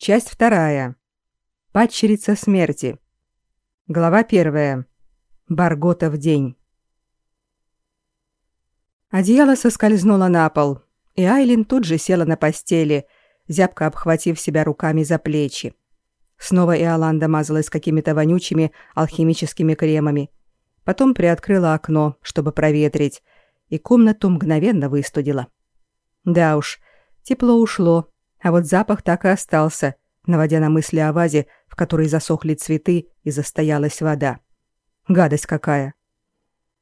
Часть вторая. Падчерица смерти. Глава первая. Баргота в день. Одеяло соскользнуло на пол, и Айлин тут же села на постели, зябко обхватив себя руками за плечи. Снова Иоланда мазалась какими-то вонючими алхимическими кремами. Потом приоткрыла окно, чтобы проветрить, и комнату мгновенно выстудила. Да уж, тепло ушло, а вот запах так и остался, наводя на мысли о вазе, в которой засохли цветы и застоялась вода. Гадость какая.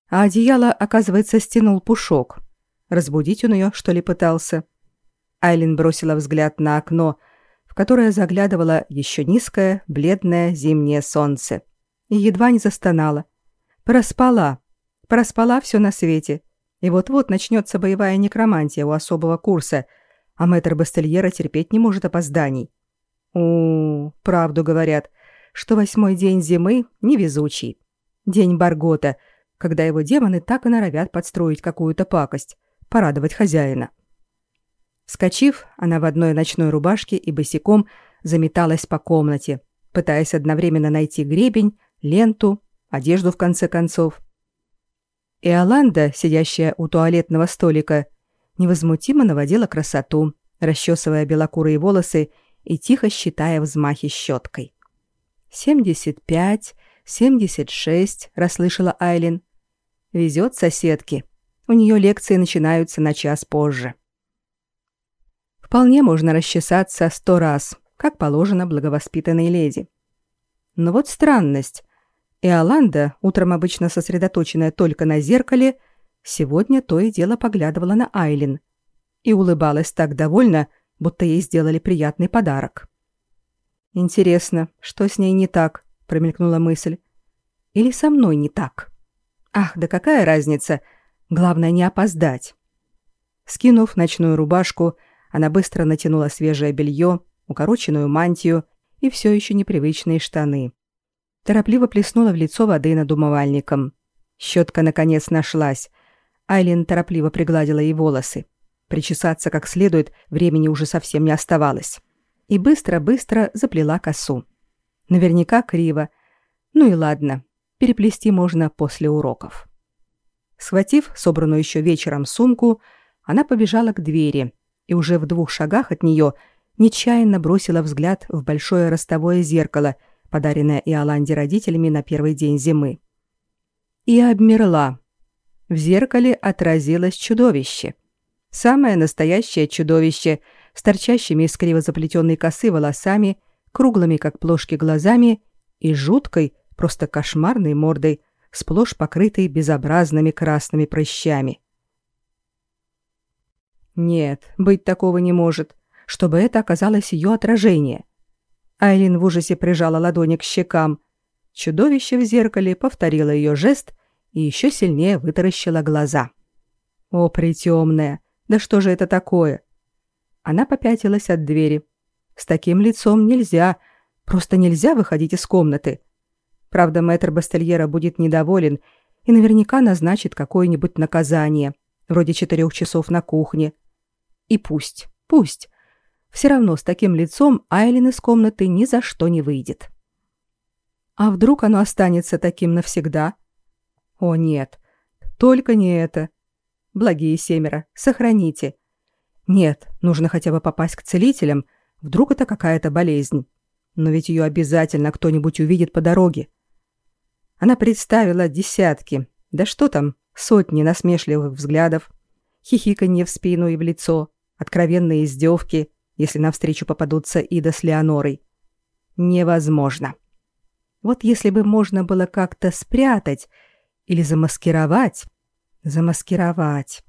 А одеяло, оказывается, стянул пушок. Разбудить он ее, что ли, пытался? Айлин бросила взгляд на окно, в которое заглядывало еще низкое, бледное зимнее солнце. И едва не застонала. Проспала. Проспала все на свете. И вот-вот начнется боевая некромантия у особого курса — а мэтр Бастельера терпеть не может опозданий. У, правду говорят, что восьмой день зимы невезучий. День Баргота, когда его демоны так и норовят подстроить какую-то пакость, порадовать хозяина. Вскочив, она в одной ночной рубашке и босиком заметалась по комнате, пытаясь одновременно найти гребень, ленту, одежду в конце концов. И Аланда, сидящая у туалетного столика, невозмутимо наводила красоту, расчесывая белокурые волосы и тихо считая взмахи щеткой. «Семьдесят пять, семьдесят шесть», — расслышала Айлин. «Везет соседке. У нее лекции начинаются на час позже». Вполне можно расчесаться сто раз, как положено благовоспитанной леди. Но вот странность. Иоланда, утром обычно сосредоточенная только на зеркале, Сегодня то и дело поглядывала на Айлин и улыбалась так довольно, будто ей сделали приятный подарок. «Интересно, что с ней не так?» — промелькнула мысль. «Или со мной не так? Ах, да какая разница? Главное не опоздать». Скинув ночную рубашку, она быстро натянула свежее белье, укороченную мантию и все еще непривычные штаны. Торопливо плеснула в лицо воды над умывальником. Щетка, наконец, нашлась, Айлин торопливо пригладила ей волосы. Причесаться как следует времени уже совсем не оставалось. И быстро-быстро заплела косу. Наверняка криво. Ну и ладно, переплести можно после уроков. Схватив собранную еще вечером сумку, она побежала к двери и уже в двух шагах от нее нечаянно бросила взгляд в большое ростовое зеркало, подаренное Иоланде родителями на первый день зимы. И обмерла, в зеркале отразилось чудовище. Самое настоящее чудовище с торчащими из криво заплетенной косы волосами, круглыми, как плошки, глазами и жуткой, просто кошмарной мордой, сплошь покрытой безобразными красными прыщами. Нет, быть такого не может, чтобы это оказалось ее отражение. Айлин в ужасе прижала ладони к щекам. Чудовище в зеркале повторило ее жест и еще сильнее вытаращила глаза. «О, притемная! Да что же это такое?» Она попятилась от двери. «С таким лицом нельзя, просто нельзя выходить из комнаты. Правда, мэтр Бастельера будет недоволен и наверняка назначит какое-нибудь наказание, вроде четырех часов на кухне. И пусть, пусть. Все равно с таким лицом Айлин из комнаты ни за что не выйдет. А вдруг оно останется таким навсегда?» О нет, только не это. Благие семеро, сохраните. Нет, нужно хотя бы попасть к целителям, вдруг это какая-то болезнь. Но ведь ее обязательно кто-нибудь увидит по дороге. Она представила десятки, да что там, сотни насмешливых взглядов, хихиканье в спину и в лицо, откровенные издевки, если навстречу попадутся Ида с Леонорой. Невозможно. Вот если бы можно было как-то спрятать или замаскировать? Замаскировать.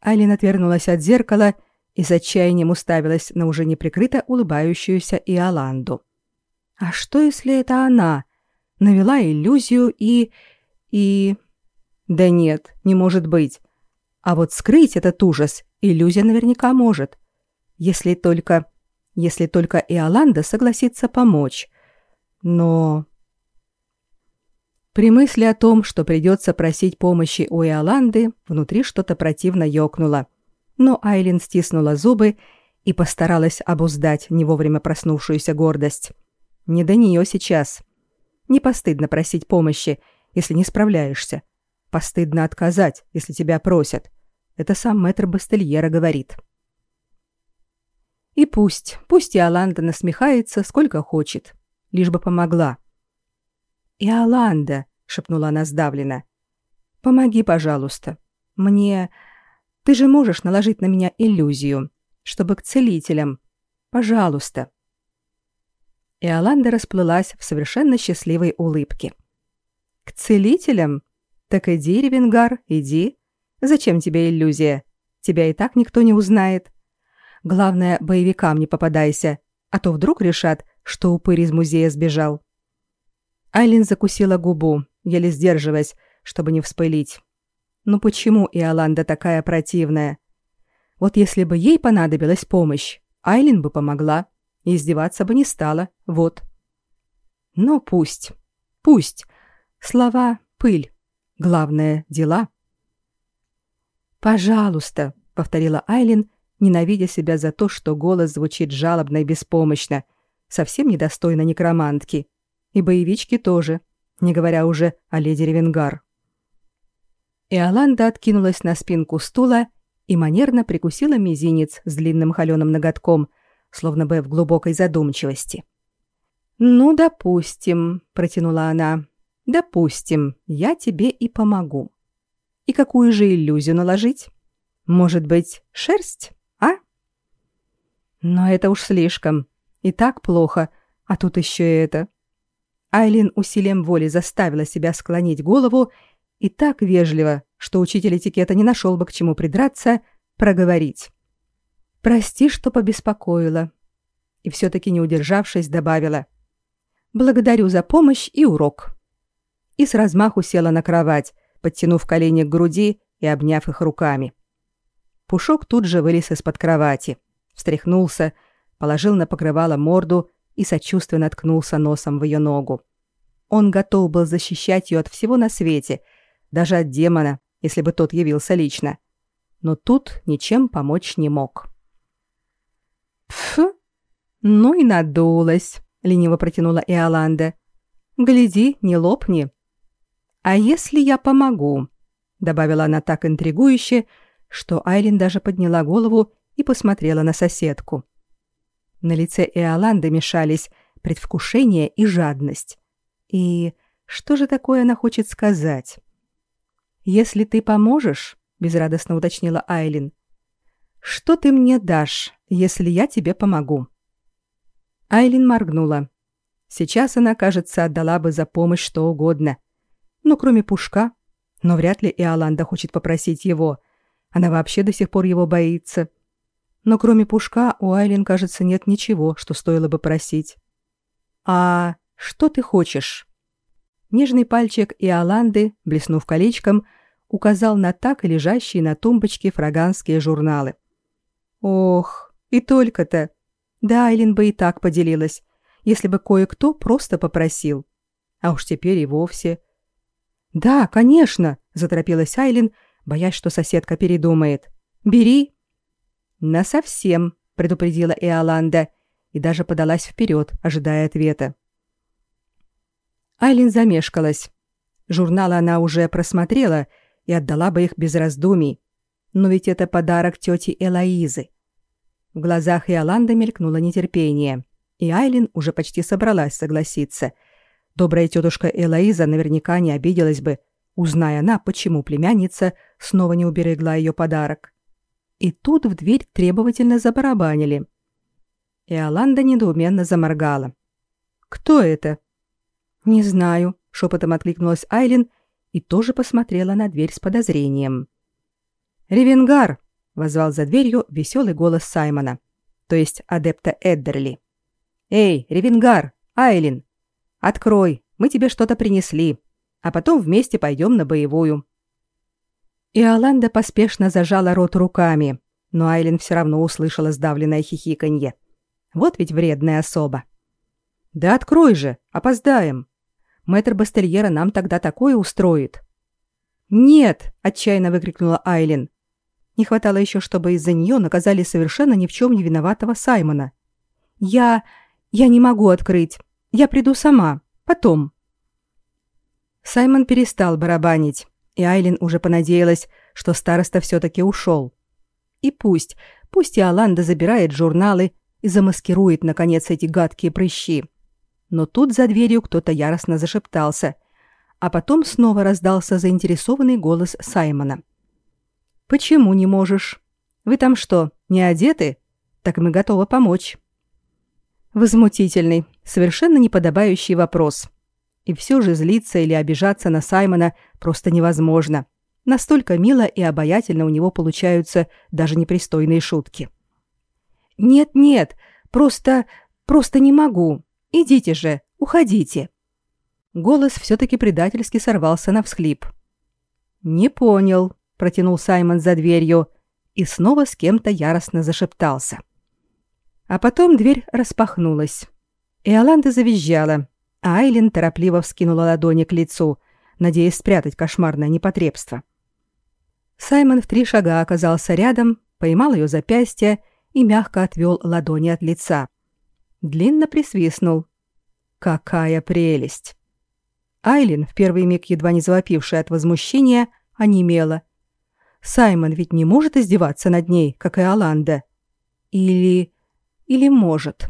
Айлин отвернулась от зеркала и с отчаянием уставилась на уже неприкрыто улыбающуюся Иоланду. А что, если это она? Навела иллюзию и... и... Да нет, не может быть. А вот скрыть этот ужас иллюзия наверняка может. Если только... Если только Иоланда согласится помочь. Но... При мысли о том, что придется просить помощи у Иоланды, внутри что-то противно ёкнуло. Но Айлин стиснула зубы и постаралась обуздать не вовремя проснувшуюся гордость. Не до нее сейчас. Не постыдно просить помощи, если не справляешься. Постыдно отказать, если тебя просят. Это сам мэтр Бастельера говорит. И пусть, пусть Иоланда насмехается сколько хочет, лишь бы помогла. «Иоланда», — шепнула она сдавленно, — «помоги, пожалуйста. Мне... Ты же можешь наложить на меня иллюзию, чтобы к целителям. Пожалуйста». Иоланда расплылась в совершенно счастливой улыбке. «К целителям? Так иди, Ревенгар, иди. Зачем тебе иллюзия? Тебя и так никто не узнает. Главное, боевикам не попадайся, а то вдруг решат, что упырь из музея сбежал». Айлин закусила губу, еле сдерживаясь, чтобы не вспылить. «Ну почему Иоланда такая противная? Вот если бы ей понадобилась помощь, Айлин бы помогла, и издеваться бы не стала, вот». «Но пусть, пусть. Слова — пыль. Главное — дела». «Пожалуйста», — повторила Айлин, ненавидя себя за то, что голос звучит жалобно и беспомощно, совсем недостойно некромантки. И боевички тоже, не говоря уже о леди Ревенгар. Иоланда откинулась на спинку стула и манерно прикусила мизинец с длинным холеным ноготком, словно бы в глубокой задумчивости. «Ну, допустим», — протянула она, — «допустим, я тебе и помогу. И какую же иллюзию наложить? Может быть, шерсть, а?» «Но это уж слишком. И так плохо, а тут еще и это». Айлин усилием воли заставила себя склонить голову и так вежливо, что учитель этикета не нашел бы к чему придраться, проговорить. «Прости, что побеспокоила». И все-таки не удержавшись, добавила. «Благодарю за помощь и урок». И с размаху села на кровать, подтянув колени к груди и обняв их руками. Пушок тут же вылез из-под кровати, встряхнулся, положил на покрывало морду и сочувственно ткнулся носом в ее ногу. Он готов был защищать ее от всего на свете, даже от демона, если бы тот явился лично. Но тут ничем помочь не мог. «Пф, ну и надулась», — лениво протянула Иоланда. «Гляди, не лопни». «А если я помогу?» — добавила она так интригующе, что Айлин даже подняла голову и посмотрела на соседку. На лице Иоланды мешались предвкушение и жадность. И что же такое она хочет сказать? «Если ты поможешь», — безрадостно уточнила Айлин, — «что ты мне дашь, если я тебе помогу?» Айлин моргнула. Сейчас она, кажется, отдала бы за помощь что угодно. Ну, кроме Пушка. Но вряд ли Иоланда хочет попросить его. Она вообще до сих пор его боится. — но кроме пушка у Айлин, кажется, нет ничего, что стоило бы просить. «А что ты хочешь?» Нежный пальчик Иоланды, блеснув колечком, указал на так лежащие на тумбочке фраганские журналы. «Ох, и только-то! Да, Айлин бы и так поделилась, если бы кое-кто просто попросил. А уж теперь и вовсе...» «Да, конечно!» — заторопилась Айлин, боясь, что соседка передумает. «Бери!» «Насовсем», — предупредила Иоланда и даже подалась вперед, ожидая ответа. Айлин замешкалась. Журналы она уже просмотрела и отдала бы их без раздумий. Но ведь это подарок тете Элоизы. В глазах Иоланды мелькнуло нетерпение, и Айлин уже почти собралась согласиться. Добрая тетушка Элоиза наверняка не обиделась бы, узная она, почему племянница снова не уберегла ее подарок. И тут в дверь требовательно забарабанили. Иоланда недоуменно заморгала. «Кто это?» «Не знаю», — шепотом откликнулась Айлин и тоже посмотрела на дверь с подозрением. «Ревенгар!» — возвал за дверью веселый голос Саймона, то есть адепта Эддерли. «Эй, Ревенгар! Айлин! Открой, мы тебе что-то принесли, а потом вместе пойдем на боевую». Иоланда поспешно зажала рот руками, но Айлин все равно услышала сдавленное хихиканье. Вот ведь вредная особа. «Да открой же, опоздаем. Мэтр Бастельера нам тогда такое устроит». «Нет!» — отчаянно выкрикнула Айлин. Не хватало еще, чтобы из-за нее наказали совершенно ни в чем не виноватого Саймона. «Я... я не могу открыть. Я приду сама. Потом». Саймон перестал барабанить, и Айлин уже понадеялась, что староста все-таки ушел. И пусть, пусть и Аланда забирает журналы и замаскирует, наконец, эти гадкие прыщи. Но тут за дверью кто-то яростно зашептался, а потом снова раздался заинтересованный голос Саймона. «Почему не можешь? Вы там что, не одеты? Так мы готовы помочь». Возмутительный, совершенно неподобающий вопрос. И все же злиться или обижаться на Саймона просто невозможно. Настолько мило и обаятельно у него получаются даже непристойные шутки. «Нет-нет, просто... просто не могу. Идите же, уходите». Голос все-таки предательски сорвался на всхлип. «Не понял», — протянул Саймон за дверью и снова с кем-то яростно зашептался. А потом дверь распахнулась. И Аланда завизжала, Айлин торопливо вскинула ладони к лицу, надеясь спрятать кошмарное непотребство. Саймон в три шага оказался рядом, поймал ее запястье и мягко отвел ладони от лица. Длинно присвистнул. «Какая прелесть!» Айлин, в первый миг едва не завопившая от возмущения, онемела. Саймон ведь не может издеваться над ней, как и Аланда. Или... или может.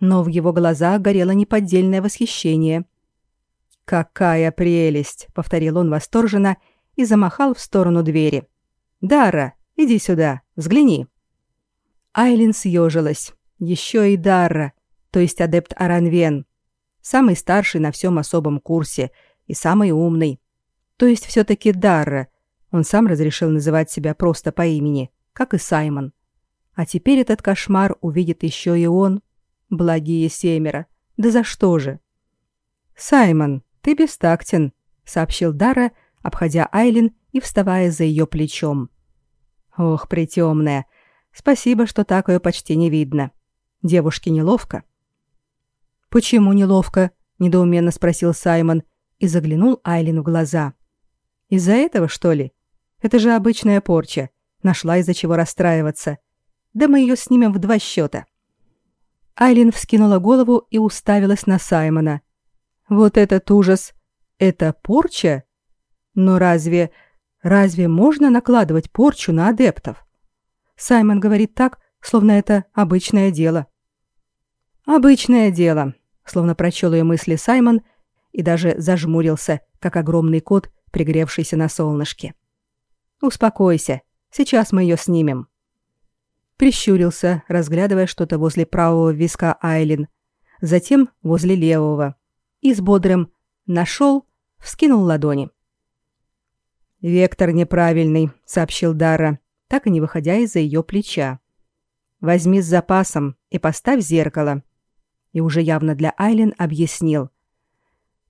Но в его глазах горело неподдельное восхищение. «Какая прелесть!» — повторил он восторженно и замахал в сторону двери. «Дара, иди сюда, взгляни». Айлин съежилась. Еще и Дарра, то есть адепт Аранвен. Самый старший на всем особом курсе и самый умный. То есть все-таки Дарра. Он сам разрешил называть себя просто по имени, как и Саймон. А теперь этот кошмар увидит еще и он. Благие семеро. Да за что же? «Саймон, ты бестактен», — сообщил Дара, обходя Айлин и вставая за ее плечом. «Ох, притемная, спасибо, что так ее почти не видно. Девушке неловко». «Почему неловко?» — недоуменно спросил Саймон и заглянул Айлин в глаза. «Из-за этого, что ли? Это же обычная порча. Нашла из-за чего расстраиваться. Да мы ее снимем в два счета». Айлин вскинула голову и уставилась на Саймона. «Вот этот ужас! Это порча? Но разве... разве можно накладывать порчу на адептов? Саймон говорит так, словно это обычное дело. Обычное дело, словно прочел ее мысли Саймон и даже зажмурился, как огромный кот, пригревшийся на солнышке. Успокойся, сейчас мы ее снимем. Прищурился, разглядывая что-то возле правого виска Айлин, затем возле левого, и с бодрым «нашел» вскинул ладони. «Вектор неправильный», — сообщил Дара, так и не выходя из-за ее плеча. «Возьми с запасом и поставь зеркало». И уже явно для Айлин объяснил.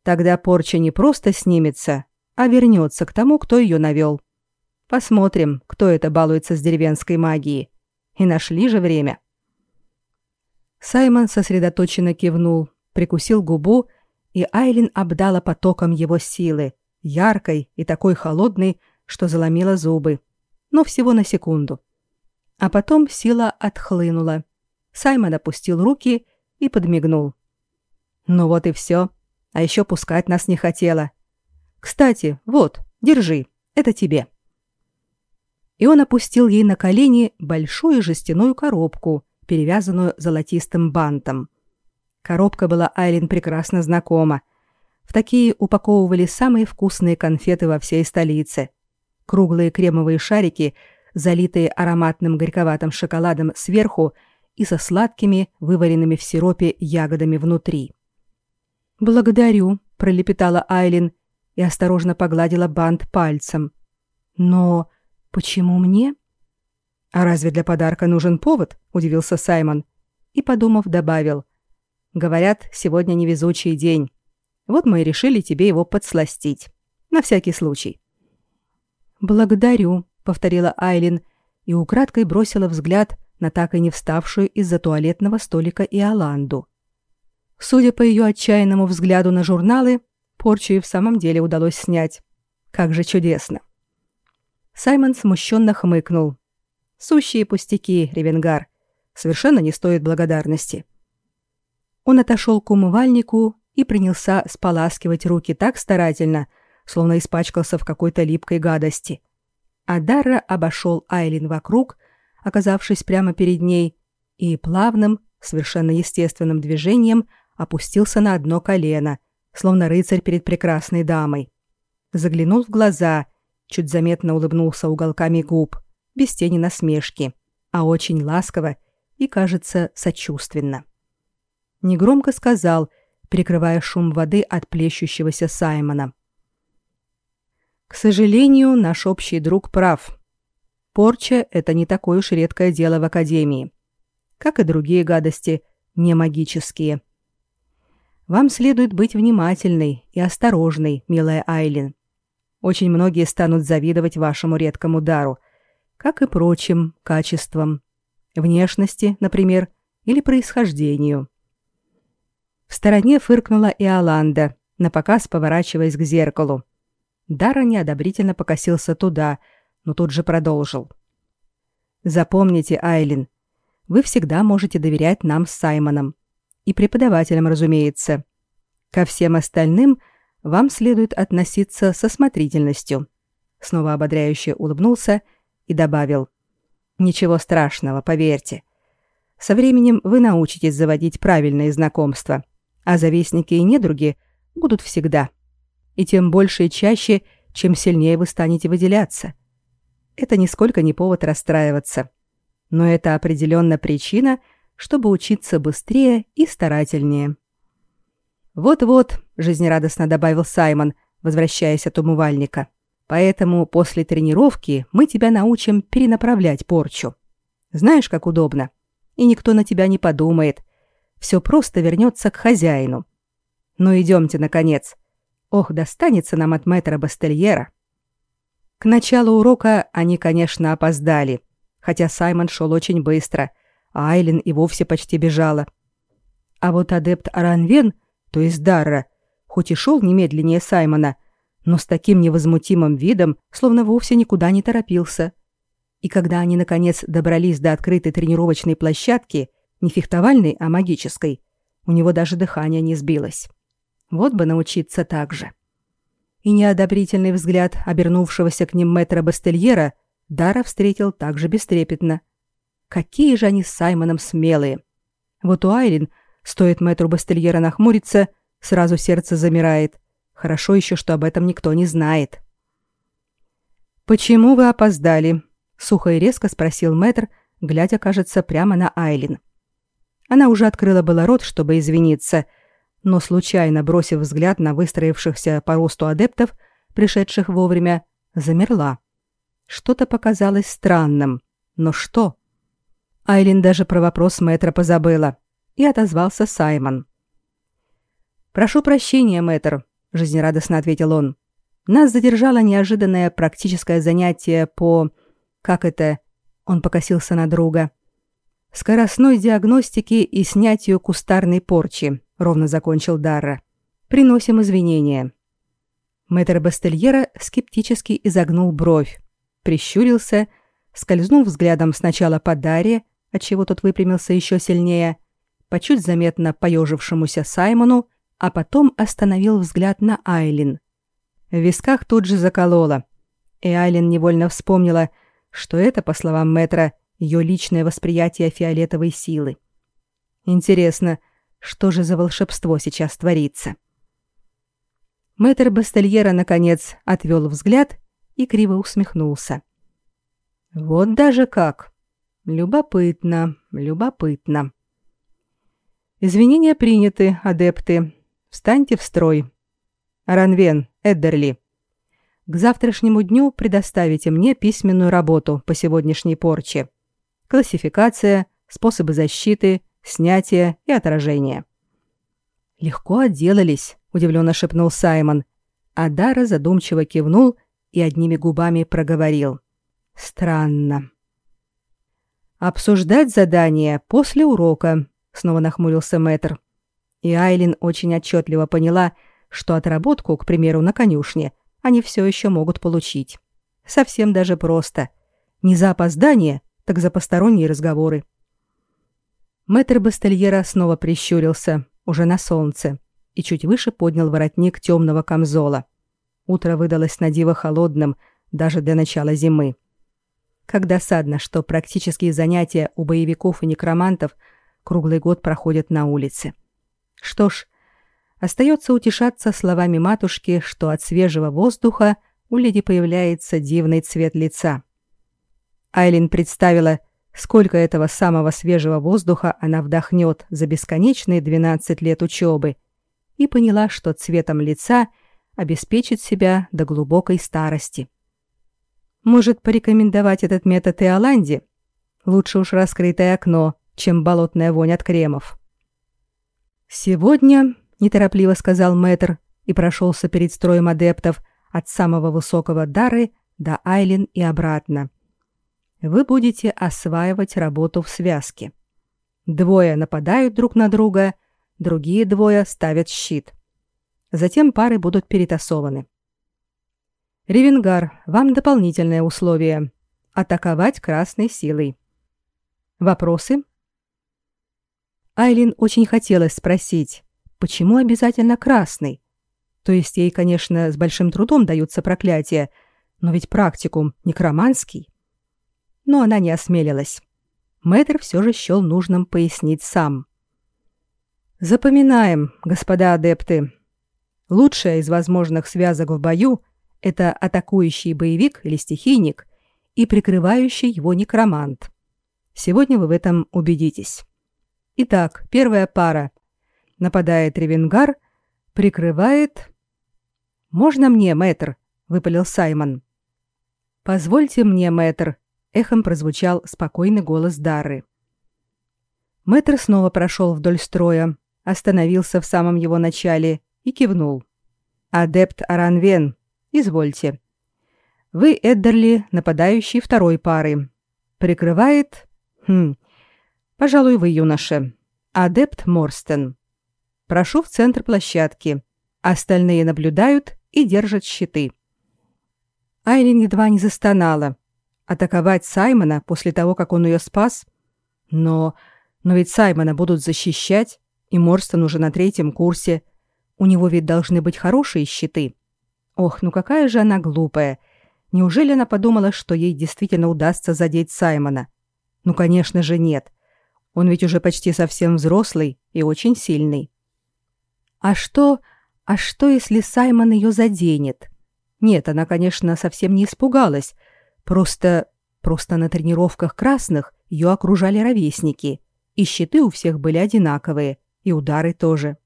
«Тогда порча не просто снимется, а вернется к тому, кто ее навел. Посмотрим, кто это балуется с деревенской магией. И нашли же время». Саймон сосредоточенно кивнул, прикусил губу, и Айлин обдала потоком его силы, яркой и такой холодной, что заломила зубы, но всего на секунду. А потом сила отхлынула. Саймон опустил руки и подмигнул. Ну вот и все. А еще пускать нас не хотела. Кстати, вот, держи, это тебе. И он опустил ей на колени большую жестяную коробку, перевязанную золотистым бантом. Коробка была Айлин прекрасно знакома. В такие упаковывали самые вкусные конфеты во всей столице. Круглые кремовые шарики, залитые ароматным горьковатым шоколадом сверху и со сладкими, вываренными в сиропе ягодами внутри. «Благодарю», — пролепетала Айлин и осторожно погладила бант пальцем. «Но почему мне?» «А разве для подарка нужен повод?» — удивился Саймон. И, подумав, добавил. «Говорят, сегодня невезучий день. Вот мы и решили тебе его подсластить. На всякий случай. Благодарю, повторила Айлин и украдкой бросила взгляд на так и не вставшую из-за туалетного столика Иоланду. Судя по ее отчаянному взгляду на журналы, порчу и в самом деле удалось снять. Как же чудесно. Саймон смущенно хмыкнул. Сущие пустяки, Ревенгар. Совершенно не стоит благодарности. Он отошел к умывальнику и принялся споласкивать руки так старательно, словно испачкался в какой-то липкой гадости. А Дарра обошел Айлин вокруг, оказавшись прямо перед ней, и плавным, совершенно естественным движением опустился на одно колено, словно рыцарь перед прекрасной дамой. Заглянул в глаза, чуть заметно улыбнулся уголками губ, без тени насмешки, а очень ласково и, кажется, сочувственно. Негромко сказал, прикрывая шум воды от плещущегося Саймона. «К сожалению, наш общий друг прав. Порча — это не такое уж редкое дело в Академии. Как и другие гадости, не магические. Вам следует быть внимательной и осторожной, милая Айлин. Очень многие станут завидовать вашему редкому дару, как и прочим качествам. Внешности, например, или происхождению. В стороне фыркнула и Аланда, напоказ поворачиваясь к зеркалу. Дара неодобрительно покосился туда, но тут же продолжил. «Запомните, Айлин, вы всегда можете доверять нам с Саймоном. И преподавателям, разумеется. Ко всем остальным вам следует относиться со осмотрительностью». Снова ободряюще улыбнулся и добавил. «Ничего страшного, поверьте. Со временем вы научитесь заводить правильные знакомства а завистники и недруги будут всегда. И тем больше и чаще, чем сильнее вы станете выделяться. Это нисколько не повод расстраиваться. Но это определенно причина, чтобы учиться быстрее и старательнее. «Вот-вот», — жизнерадостно добавил Саймон, возвращаясь от умывальника. «Поэтому после тренировки мы тебя научим перенаправлять порчу. Знаешь, как удобно. И никто на тебя не подумает, все просто вернется к хозяину. Ну идемте, наконец. Ох, достанется нам от мэтра Бастельера. К началу урока они, конечно, опоздали, хотя Саймон шел очень быстро, а Айлин и вовсе почти бежала. А вот адепт Аранвен, то есть Дарра, хоть и шел немедленнее Саймона, но с таким невозмутимым видом, словно вовсе никуда не торопился. И когда они, наконец, добрались до открытой тренировочной площадки, не фехтовальной, а магической. У него даже дыхание не сбилось. Вот бы научиться так же. И неодобрительный взгляд обернувшегося к ним мэтра Бастельера Дара встретил также бестрепетно. Какие же они с Саймоном смелые! Вот у Айрин, стоит мэтру Бастельера нахмуриться, сразу сердце замирает. Хорошо еще, что об этом никто не знает. «Почему вы опоздали?» — сухо и резко спросил мэтр, глядя, кажется, прямо на Айлин. Она уже открыла было рот, чтобы извиниться, но случайно бросив взгляд на выстроившихся по росту адептов, пришедших вовремя, замерла. Что-то показалось странным. Но что? Айлин даже про вопрос мэтра позабыла. И отозвался Саймон. «Прошу прощения, мэтр», — жизнерадостно ответил он. «Нас задержало неожиданное практическое занятие по... Как это?» Он покосился на друга скоростной диагностике и снятию кустарной порчи, ровно закончил Дарра. Приносим извинения. Мэтр Бастельера скептически изогнул бровь, прищурился, скользнул взглядом сначала по Дарре, отчего тот выпрямился еще сильнее, по чуть заметно поежившемуся Саймону, а потом остановил взгляд на Айлин. В висках тут же закололо, и Айлин невольно вспомнила, что это, по словам мэтра, ее личное восприятие фиолетовой силы. Интересно, что же за волшебство сейчас творится? Мэтр Бастельера, наконец, отвел взгляд и криво усмехнулся. Вот даже как. Любопытно, любопытно. Извинения приняты, адепты. Встаньте в строй. Ранвен, Эддерли. К завтрашнему дню предоставите мне письменную работу по сегодняшней порче классификация, способы защиты, снятия и отражения. «Легко отделались», — удивленно шепнул Саймон. А Дара задумчиво кивнул и одними губами проговорил. «Странно». «Обсуждать задание после урока», — снова нахмурился мэтр. И Айлин очень отчетливо поняла, что отработку, к примеру, на конюшне, они все еще могут получить. Совсем даже просто. Не за опоздание, так за посторонние разговоры. Мэтр Бастельера снова прищурился, уже на солнце, и чуть выше поднял воротник темного камзола. Утро выдалось на диво холодным, даже для начала зимы. Как досадно, что практические занятия у боевиков и некромантов круглый год проходят на улице. Что ж, остается утешаться словами матушки, что от свежего воздуха у леди появляется дивный цвет лица. Айлин представила, сколько этого самого свежего воздуха она вдохнет за бесконечные 12 лет учебы, и поняла, что цветом лица обеспечит себя до глубокой старости. Может, порекомендовать этот метод и Оланде? Лучше уж раскрытое окно, чем болотная вонь от кремов. «Сегодня», — неторопливо сказал мэтр и прошелся перед строем адептов от самого высокого Дары до Айлин и обратно. «Вы будете осваивать работу в связке. Двое нападают друг на друга, другие двое ставят щит. Затем пары будут перетасованы. Ревенгар, вам дополнительное условие — атаковать красной силой. Вопросы?» Айлин очень хотелось спросить, почему обязательно красный? То есть ей, конечно, с большим трудом даются проклятия, но ведь практикум некроманский. Но она не осмелилась. Мэтр все же счел нужным пояснить сам. Запоминаем, господа адепты. Лучшая из возможных связок в бою — это атакующий боевик или стихийник и прикрывающий его некромант. Сегодня вы в этом убедитесь. Итак, первая пара. Нападает Ревенгар, прикрывает... «Можно мне, мэтр?» — выпалил Саймон. «Позвольте мне, мэтр», — эхом прозвучал спокойный голос Дары. Мэтр снова прошел вдоль строя, остановился в самом его начале и кивнул. «Адепт Аранвен, извольте. Вы, Эддерли, нападающий второй пары. Прикрывает... Хм, Пожалуй, вы, юноша. Адепт Морстен. Прошу в центр площадки. Остальные наблюдают и держат щиты. Айлин едва не застонала. Атаковать Саймона после того, как он ее спас? Но... Но ведь Саймона будут защищать, и Морстон уже на третьем курсе. У него ведь должны быть хорошие щиты. Ох, ну какая же она глупая. Неужели она подумала, что ей действительно удастся задеть Саймона? Ну, конечно же, нет. Он ведь уже почти совсем взрослый и очень сильный. А что, а что, если Саймон ее заденет? Нет, она, конечно, совсем не испугалась. Просто, просто на тренировках красных ее окружали ровесники, и щиты у всех были одинаковые, и удары тоже.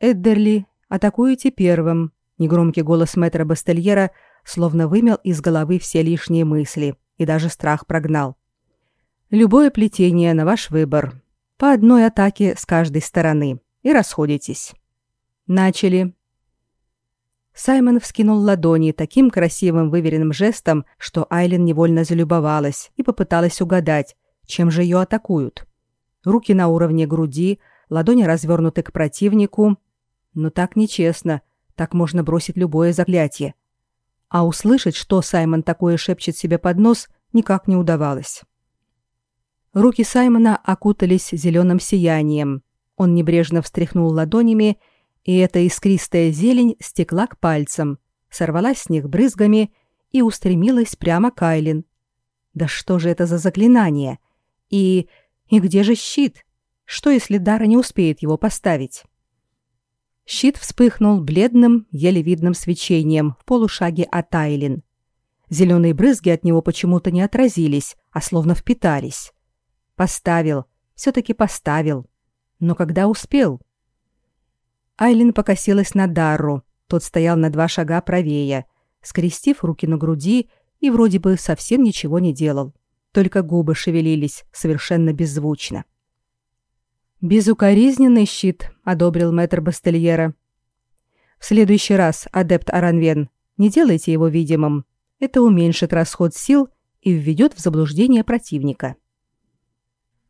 Эддерли, атакуете первым. Негромкий голос мэтра Бастельера словно вымел из головы все лишние мысли и даже страх прогнал. Любое плетение на ваш выбор. По одной атаке с каждой стороны. И расходитесь. Начали. Саймон вскинул ладони таким красивым выверенным жестом, что Айлин невольно залюбовалась и попыталась угадать, чем же ее атакуют. Руки на уровне груди, ладони развернуты к противнику. Но так нечестно, так можно бросить любое заклятие. А услышать, что Саймон такое шепчет себе под нос, никак не удавалось. Руки Саймона окутались зеленым сиянием. Он небрежно встряхнул ладонями, и эта искристая зелень стекла к пальцам, сорвалась с них брызгами и устремилась прямо к Айлин. Да что же это за заклинание? И... и где же щит? Что, если Дара не успеет его поставить? Щит вспыхнул бледным, еле видным свечением в полушаге от Айлин. Зеленые брызги от него почему-то не отразились, а словно впитались. Поставил. Все-таки поставил. Но когда успел? Айлин покосилась на Дарру. Тот стоял на два шага правее, скрестив руки на груди и вроде бы совсем ничего не делал. Только губы шевелились совершенно беззвучно. «Безукоризненный щит», — одобрил мэтр Бастельера. «В следующий раз, адепт Аранвен, не делайте его видимым. Это уменьшит расход сил и введет в заблуждение противника».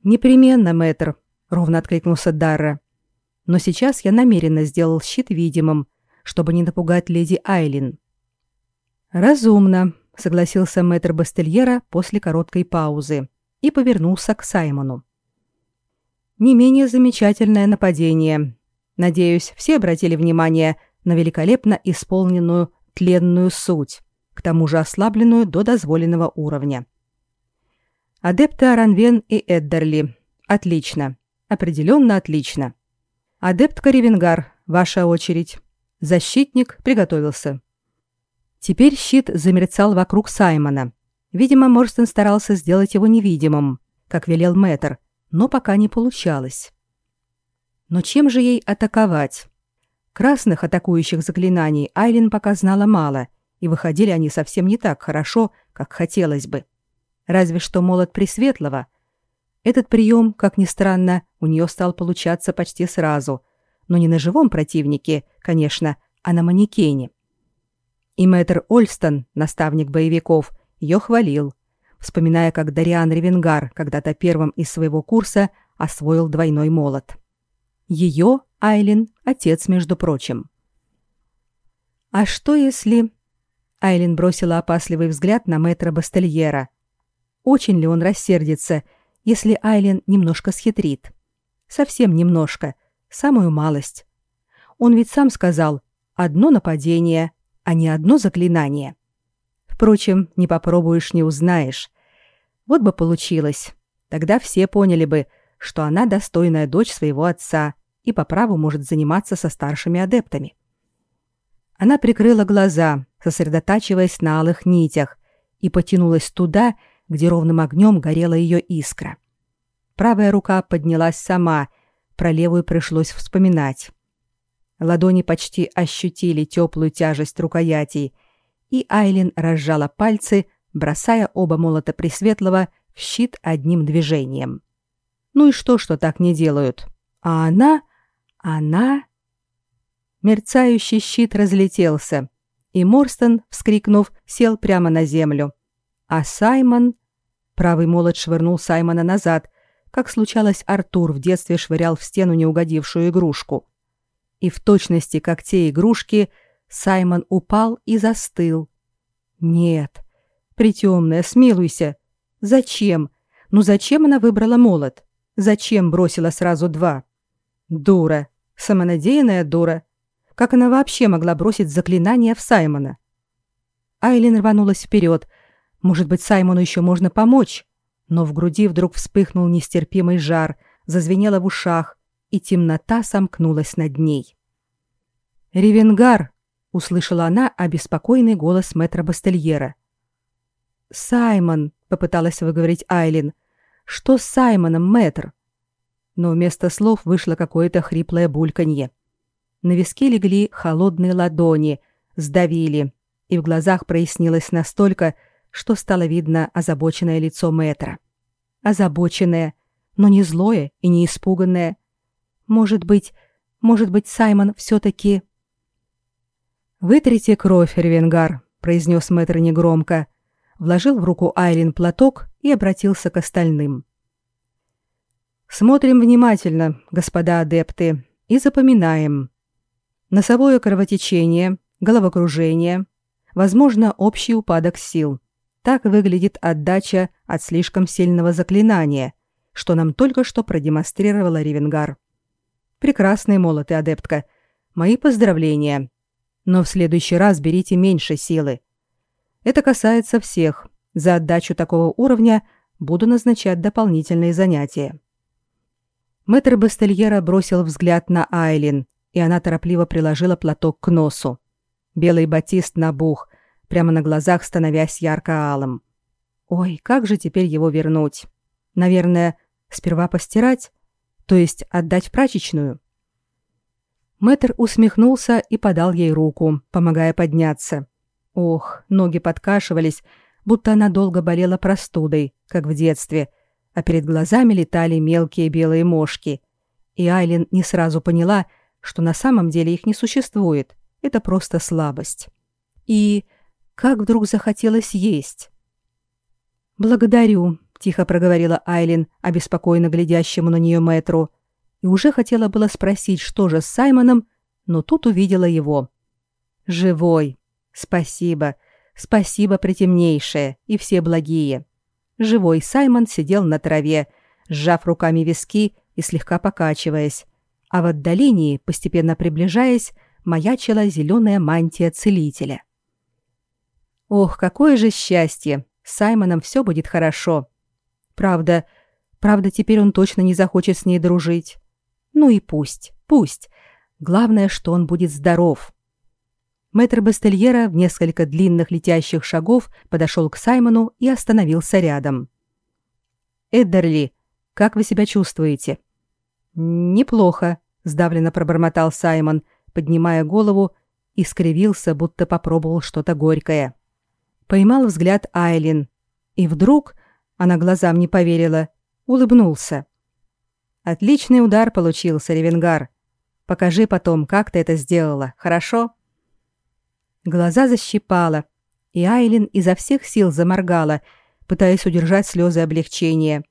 «Непременно, мэтр», — ровно откликнулся Дарра. «Но сейчас я намеренно сделал щит видимым, чтобы не напугать леди Айлин». «Разумно», — согласился мэтр Бастельера после короткой паузы и повернулся к Саймону. Не менее замечательное нападение. Надеюсь, все обратили внимание на великолепно исполненную тленную суть, к тому же ослабленную до дозволенного уровня. Адепты Аранвен и Эддерли. Отлично. Определенно отлично. Адепт Каревенгар, ваша очередь. Защитник приготовился. Теперь щит замерцал вокруг Саймона. Видимо, Морстон старался сделать его невидимым, как велел Мэтр, но пока не получалось. Но чем же ей атаковать? Красных атакующих заклинаний Айлин пока знала мало, и выходили они совсем не так хорошо, как хотелось бы. Разве что молот Пресветлого. Этот прием, как ни странно, у нее стал получаться почти сразу. Но не на живом противнике, конечно, а на манекене. И мэтр Ольстон, наставник боевиков, ее хвалил, вспоминая, как Дариан Ревенгар когда-то первым из своего курса освоил двойной молот. Ее, Айлин, отец, между прочим. А что если... Айлин бросила опасливый взгляд на мэтра Бастельера, очень ли он рассердится, если Айлен немножко схитрит. Совсем немножко, самую малость. Он ведь сам сказал «одно нападение, а не одно заклинание». Впрочем, не попробуешь, не узнаешь. Вот бы получилось. Тогда все поняли бы, что она достойная дочь своего отца и по праву может заниматься со старшими адептами. Она прикрыла глаза, сосредотачиваясь на алых нитях, и потянулась туда, где ровным огнем горела ее искра. Правая рука поднялась сама, про левую пришлось вспоминать. Ладони почти ощутили теплую тяжесть рукоятей, и Айлин разжала пальцы, бросая оба молота Пресветлого в щит одним движением. Ну и что, что так не делают? А она... она... Мерцающий щит разлетелся, и Морстон, вскрикнув, сел прямо на землю а Саймон... Правый молот швырнул Саймона назад, как случалось Артур в детстве швырял в стену неугодившую игрушку. И в точности, как те игрушки, Саймон упал и застыл. Нет, притемная, смилуйся. Зачем? Ну зачем она выбрала молот? Зачем бросила сразу два? Дура, самонадеянная дура. Как она вообще могла бросить заклинание в Саймона? Айлин рванулась вперед, может быть, Саймону еще можно помочь? Но в груди вдруг вспыхнул нестерпимый жар, зазвенело в ушах, и темнота сомкнулась над ней. «Ревенгар!» — услышала она обеспокоенный голос мэтра Бастельера. «Саймон!» — попыталась выговорить Айлин. «Что с Саймоном, мэтр?» Но вместо слов вышло какое-то хриплое бульканье. На виски легли холодные ладони, сдавили, и в глазах прояснилось настолько, что стало видно озабоченное лицо Мэтра. Озабоченное, но не злое и не испуганное. Может быть, может быть, Саймон все-таки... «Вытрите кровь, Ревенгар», — произнес Мэтр негромко, вложил в руку Айлин платок и обратился к остальным. «Смотрим внимательно, господа адепты, и запоминаем. Носовое кровотечение, головокружение, возможно, общий упадок сил. Так выглядит отдача от слишком сильного заклинания, что нам только что продемонстрировала Ревенгар. Прекрасный молот и адептка. Мои поздравления. Но в следующий раз берите меньше силы. Это касается всех. За отдачу такого уровня буду назначать дополнительные занятия. Мэтр Бастельера бросил взгляд на Айлин, и она торопливо приложила платок к носу. Белый батист набух, прямо на глазах становясь ярко-алым. Ой, как же теперь его вернуть? Наверное, сперва постирать, то есть отдать в прачечную. Мэтр усмехнулся и подал ей руку, помогая подняться. Ох, ноги подкашивались, будто она долго болела простудой, как в детстве, а перед глазами летали мелкие белые мошки. И Айлин не сразу поняла, что на самом деле их не существует. Это просто слабость. И как вдруг захотелось есть. «Благодарю», — тихо проговорила Айлин, обеспокоенно глядящему на нее мэтру, и уже хотела было спросить, что же с Саймоном, но тут увидела его. «Живой. Спасибо. Спасибо, притемнейшее, и все благие. Живой Саймон сидел на траве, сжав руками виски и слегка покачиваясь, а в отдалении, постепенно приближаясь, маячила зеленая мантия целителя. Ох, какое же счастье! С Саймоном все будет хорошо. Правда, правда, теперь он точно не захочет с ней дружить. Ну и пусть, пусть. Главное, что он будет здоров. Мэтр Бастельера в несколько длинных летящих шагов подошел к Саймону и остановился рядом. «Эддерли, как вы себя чувствуете?» «Неплохо», — сдавленно пробормотал Саймон, поднимая голову и скривился, будто попробовал что-то горькое. Поймал взгляд Айлин, и вдруг, она глазам не поверила, улыбнулся. «Отличный удар получился, Ревенгар. Покажи потом, как ты это сделала, хорошо?» Глаза защипала, и Айлин изо всех сил заморгала, пытаясь удержать слезы облегчения,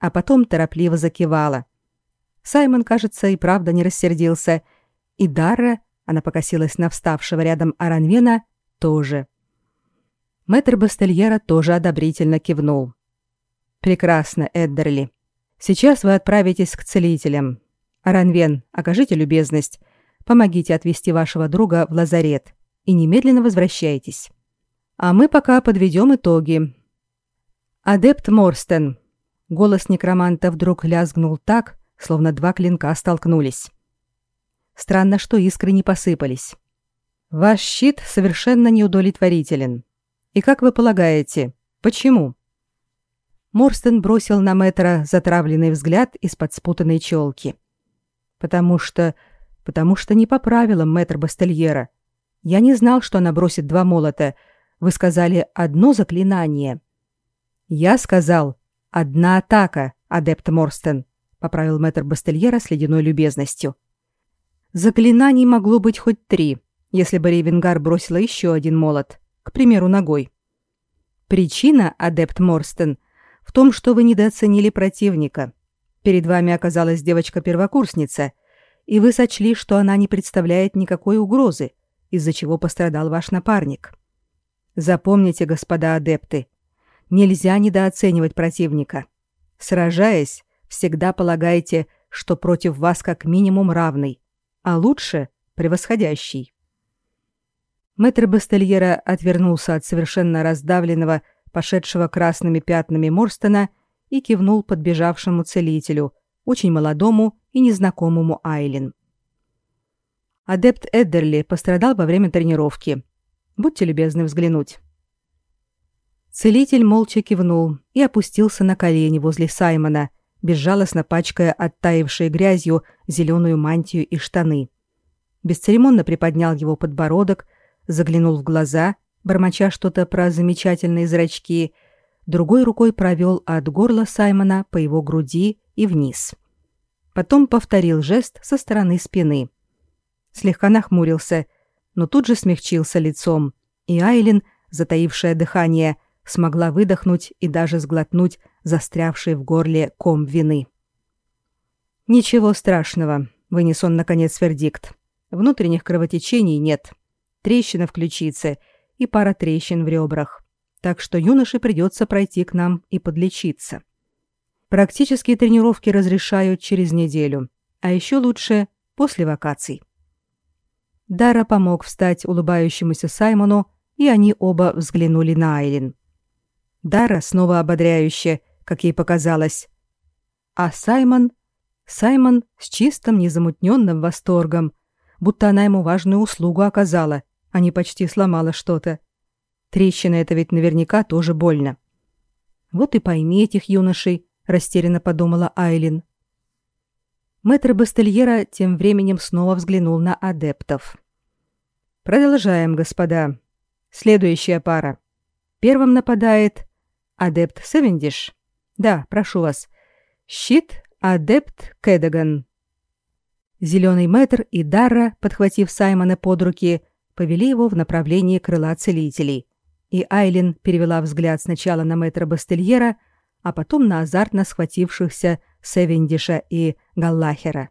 а потом торопливо закивала. Саймон, кажется, и правда не рассердился, и Дарра, она покосилась на вставшего рядом Аранвена, тоже. Мэтр Бастельера тоже одобрительно кивнул. «Прекрасно, Эддерли. Сейчас вы отправитесь к целителям. Аранвен, окажите любезность. Помогите отвезти вашего друга в лазарет и немедленно возвращайтесь. А мы пока подведем итоги. Адепт Морстен. Голос некроманта вдруг лязгнул так, словно два клинка столкнулись. Странно, что искры не посыпались. Ваш щит совершенно неудовлетворителен. И как вы полагаете, почему? Морстен бросил на Мэтра затравленный взгляд из-под спутанной челки потому что... потому что не по правилам мэтр Бастельера. Я не знал, что она бросит два молота. Вы сказали одно заклинание. Я сказал одна атака, адепт Морстен, поправил мэтр Бастельера с ледяной любезностью. Заклинаний могло быть хоть три, если бы Ревенгар бросила еще один молот, к примеру, ногой. Причина, адепт Морстен, в том, что вы недооценили противника. Перед вами оказалась девочка-первокурсница, и вы сочли, что она не представляет никакой угрозы, из-за чего пострадал ваш напарник. Запомните, господа адепты, нельзя недооценивать противника. Сражаясь, всегда полагайте, что против вас как минимум равный, а лучше превосходящий. Мэтр Бастельера отвернулся от совершенно раздавленного, пошедшего красными пятнами Морстона и кивнул подбежавшему целителю, очень молодому и незнакомому Айлин. Адепт Эддерли пострадал во время тренировки. Будьте любезны взглянуть. Целитель молча кивнул и опустился на колени возле Саймона, безжалостно пачкая оттаившей грязью зеленую мантию и штаны. Бесцеремонно приподнял его подбородок, заглянул в глаза, бормоча что-то про замечательные зрачки другой рукой провел от горла Саймона по его груди и вниз. Потом повторил жест со стороны спины. Слегка нахмурился, но тут же смягчился лицом, и Айлин, затаившая дыхание, смогла выдохнуть и даже сглотнуть застрявший в горле ком вины. «Ничего страшного», — вынес он, наконец, вердикт. «Внутренних кровотечений нет. Трещина в ключице и пара трещин в ребрах так что юноше придется пройти к нам и подлечиться. Практические тренировки разрешают через неделю, а еще лучше после вакаций. Дара помог встать улыбающемуся Саймону, и они оба взглянули на Айлин. Дара снова ободряюще, как ей показалось. А Саймон... Саймон с чистым незамутненным восторгом, будто она ему важную услугу оказала, а не почти сломала что-то. Трещина это ведь наверняка тоже больно. Вот и пойми этих юношей, растерянно подумала Айлин. Мэтр Бастельера тем временем снова взглянул на адептов. Продолжаем, господа. Следующая пара. Первым нападает адепт Севендиш. Да, прошу вас. Щит адепт Кэдаган. Зеленый мэтр и Дарра, подхватив Саймона под руки, повели его в направлении крыла целителей и Айлин перевела взгляд сначала на мэтра Бастельера, а потом на азартно схватившихся Севендиша и Галлахера.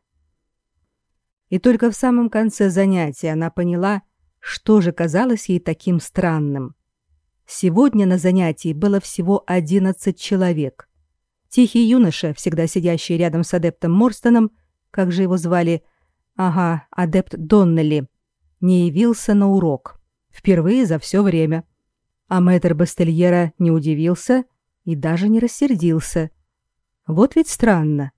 И только в самом конце занятия она поняла, что же казалось ей таким странным. Сегодня на занятии было всего 11 человек. Тихий юноша, всегда сидящий рядом с адептом Морстоном, как же его звали, ага, адепт Доннелли, не явился на урок. Впервые за все время. А мэтр Бастельера не удивился и даже не рассердился. Вот ведь странно.